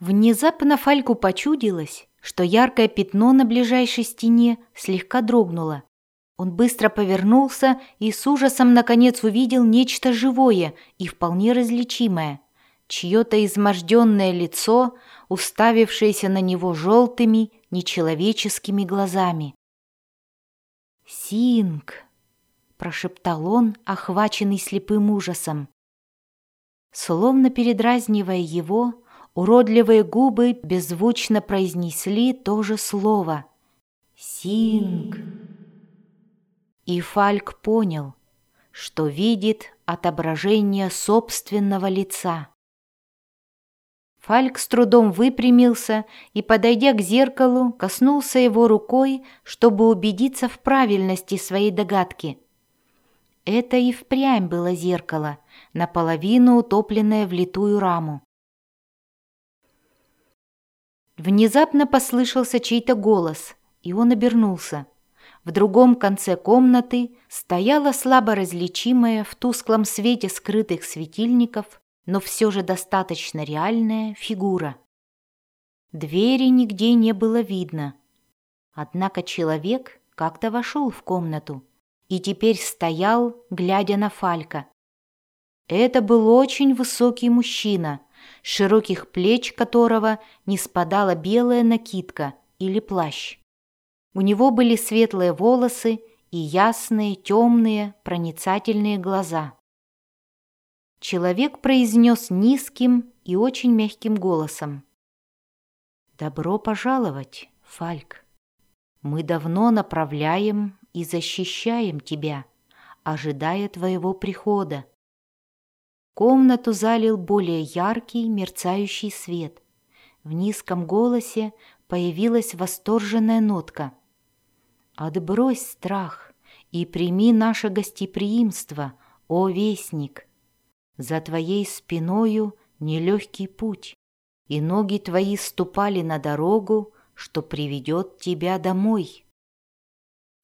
Внезапно Фальку почудилось, что яркое пятно на ближайшей стене слегка дрогнуло. Он быстро повернулся и с ужасом наконец увидел нечто живое и вполне различимое. Чье-то изможденное лицо, уставившееся на него желтыми, нечеловеческими глазами. «Синг!» — прошептал он, охваченный слепым ужасом. Словно передразнивая его, уродливые губы беззвучно произнесли то же слово «Синг». И Фальк понял, что видит отображение собственного лица. Фальк с трудом выпрямился и, подойдя к зеркалу, коснулся его рукой, чтобы убедиться в правильности своей догадки. Это и впрямь было зеркало, наполовину утопленное в литую раму. Внезапно послышался чей-то голос, и он обернулся. В другом конце комнаты стояла слабо различимая в тусклом свете скрытых светильников но все же достаточно реальная фигура. Двери нигде не было видно. Однако человек как-то вошел в комнату и теперь стоял, глядя на Фалька. Это был очень высокий мужчина, с широких плеч которого не спадала белая накидка или плащ. У него были светлые волосы и ясные, темные, проницательные глаза. Человек произнес низким и очень мягким голосом. «Добро пожаловать, Фальк. Мы давно направляем и защищаем тебя, ожидая твоего прихода. Комнату залил более яркий мерцающий свет. В низком голосе появилась восторженная нотка. «Отбрось страх и прими наше гостеприимство, о вестник!» За твоей спиною нелегкий путь, и ноги твои ступали на дорогу, что приведет тебя домой.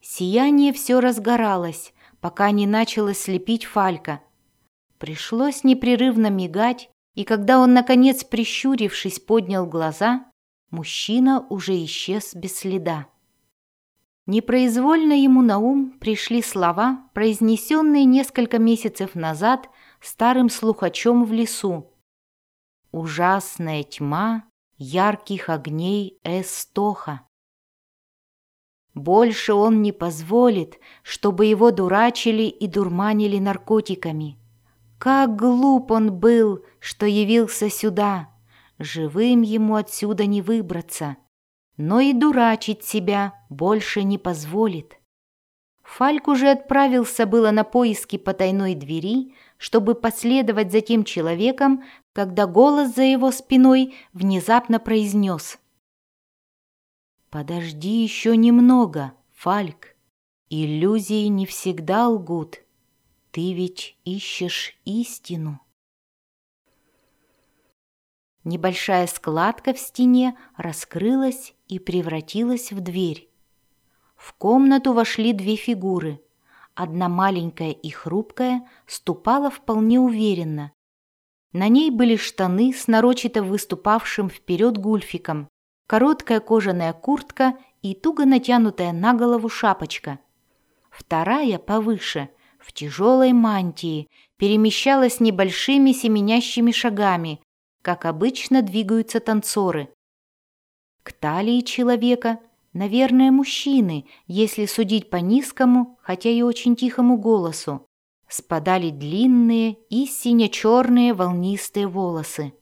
Сияние все разгоралось, пока не начало слепить Фалька. Пришлось непрерывно мигать, и когда он, наконец, прищурившись, поднял глаза, мужчина уже исчез без следа. Непроизвольно ему на ум пришли слова, произнесенные несколько месяцев назад старым слухачом в лесу. Ужасная тьма ярких огней Эстоха. Больше он не позволит, чтобы его дурачили и дурманили наркотиками. Как глуп он был, что явился сюда. Живым ему отсюда не выбраться. Но и дурачить себя больше не позволит. Фальк уже отправился было на поиски потайной двери, чтобы последовать за тем человеком, когда голос за его спиной внезапно произнес. «Подожди еще немного, Фальк. Иллюзии не всегда лгут. Ты ведь ищешь истину». Небольшая складка в стене раскрылась и превратилась в дверь. В комнату вошли две фигуры. Одна маленькая и хрупкая ступала вполне уверенно. На ней были штаны с нарочито выступавшим вперед гульфиком, короткая кожаная куртка и туго натянутая на голову шапочка. Вторая, повыше, в тяжелой мантии, перемещалась небольшими семенящими шагами, как обычно двигаются танцоры. К талии человека – Наверное, мужчины, если судить по низкому, хотя и очень тихому голосу. Спадали длинные и сине-черные волнистые волосы.